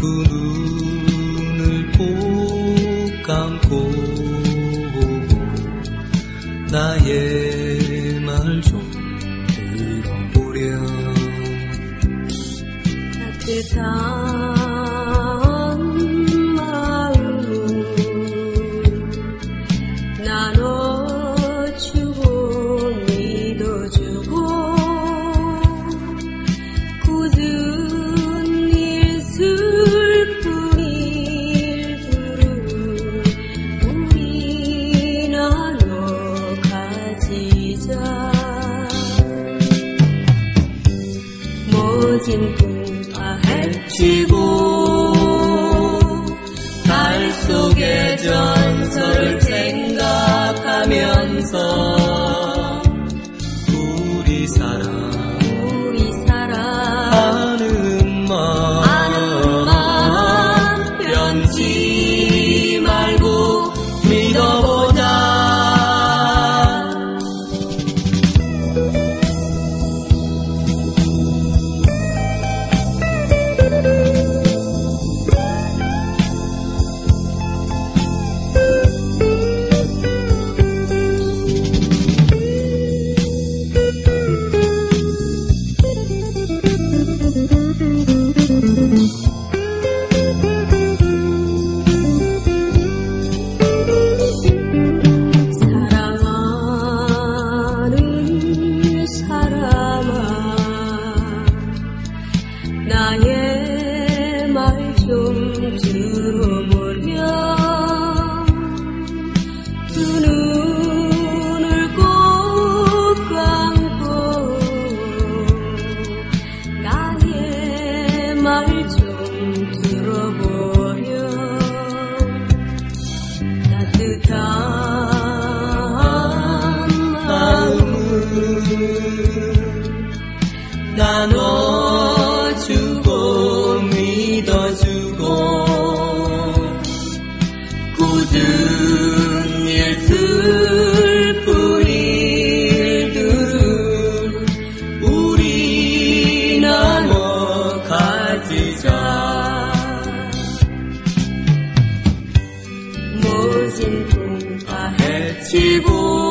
두 눈을 꼭 감고 나의 말좀 들어보렴. 따뜻 모진 꿈과 해치고 달 속의 전설 생각하면서 말 좀 들어보렴 따뜻한 마음을 나눠 가지자 모진 꿈과 해치고